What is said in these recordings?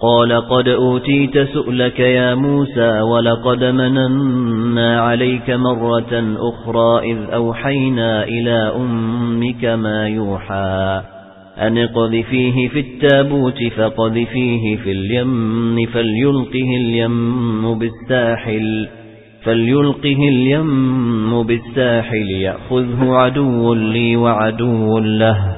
قال قد أوتيت سؤلك يا موسى ولقد مننا عليك مرة أخرى إذ أوحينا إلى أمك ما يوحى أن اقذفيه في التابوت فقذفيه في اليم فليلقه اليم بالساحل فليلقه اليم بالساحل يأخذه عدو لي وعدو له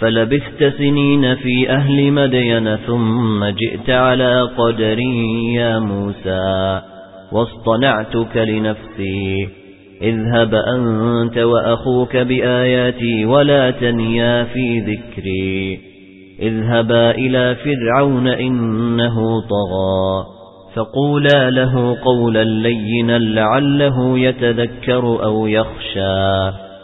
فلبثت سنين في أهل مدين ثم جئت على قدري يا موسى واصطنعتك لنفسي. اذهب أنت وأخوك بآياتي ولا تنيا في ذكري. اذهبا إلى فرعون إنه طغى. فقولا له قولا لينا لعله يتذكر أو يخشى.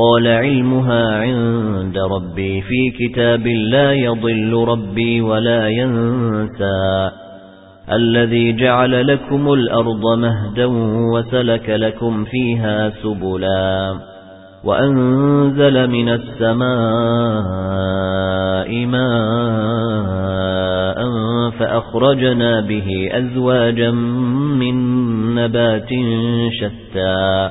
قال علمها عند ربي في كتاب لا يضل ربي ولا ينسى. الذي جعل لكم الأرض مهدا وسلك لكم فيها سبلا. وأنزل من السماء ماء فأخرجنا به أزواجا من نبات شتى.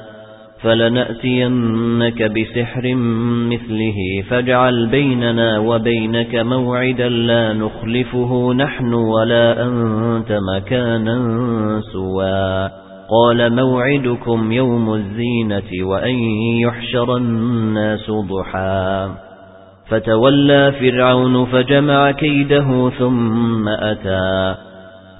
فلنأتينك بسحر مثله. فاجعل بيننا وبينك موعدا لا نخلفه نحن ولا أنت مكانا سوا قال موعدكم يوم الزينة وأن يحشر الناس ضحا فتولى فرعون فجمع كيده ثم أتى.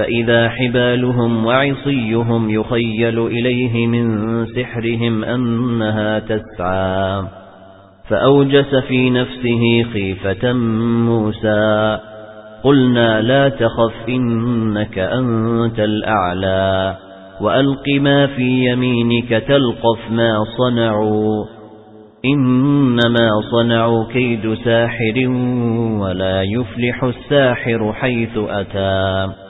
فإذا حبالهم وعصيهم يخيل إليه من سحرهم أنها تسعى. فأوجس في نفسه خيفة موسى. قلنا لا تخف إنك أنت الأعلى. وألق ما في يمينك تلقف ما صنعوا. إنما صنعوا كيد ساحر ولا يفلح الساحر حيث أتى.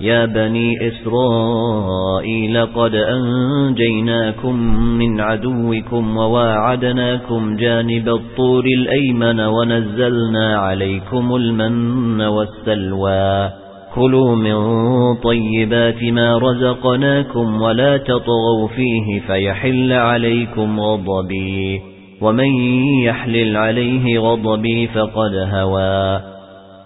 يا بني إسرائيل قد أنجيناكم من عدوكم وواعدناكم جانب الطور الأيمن ونزلنا عليكم المن والسلوى. كلوا من طيبات ما رزقناكم ولا تطغوا فيه فيحل عليكم غضبي. ومن يحلل عليه غضبي فقد هوى.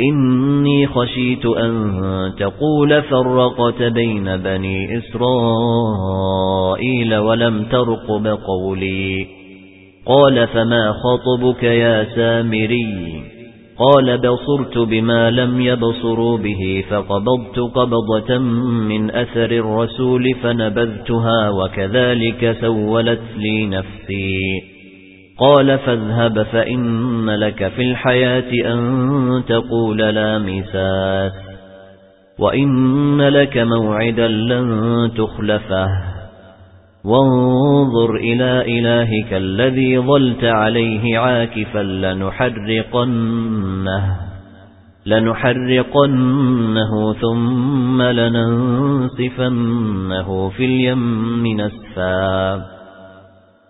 إِنِّي خَشِيتُ أَن تَقُولَ فَرَّقْتَ بَيْنَ بَنِي إِسْرَائِيلَ وَلَمْ تَرْقُبْ قَوْلِي قَالَ فَمَا خَطْبُكَ يَا سَامِرِيُّ؟ قَالَ بَصُرْتُ بِمَا لَمْ يَبْصُرُوا بِهِ فَقَبَضْتُ قَبْضَةً مِنْ أَثَرِ الرَّسُولِ فَنَبَذْتُهَا وَكَذَلِكَ سَوَّلَتْ لِي نَفْسِي. قال فاذهب فإن لك في الحياة أن تقول لا مساس وإن لك موعدا لن تخلفه. وانظر إلى إلهك الذي ظلت عليه عاكفا لنحرقنه لنحرقنه ثم لننصفنه في اليم نسفا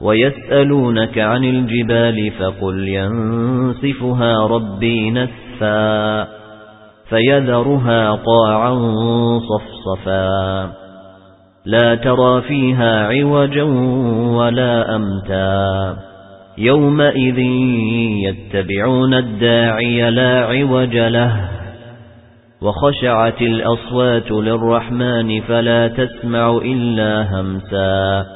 ويسألونك عن الجبال فقل ينسفها ربي نسفا فيذرها قاعا صفصفا لا ترى فيها عوجا ولا أمتا يومئذ يتبعون الداعي لا عوج له وخشعت الأصوات للرحمن فلا تسمع إلا همسا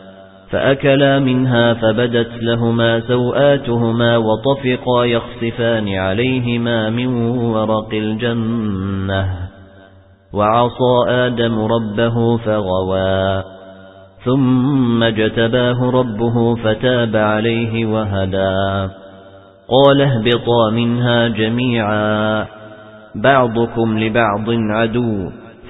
فأكلا منها فبدت لهما سوآتهما وطفقا يخصفان عليهما من ورق الجنة وعصى آدم ربه فغوى ثم جتباه ربه فتاب عليه وهدى قال اهبطا منها جميعا بعضكم لبعض عدو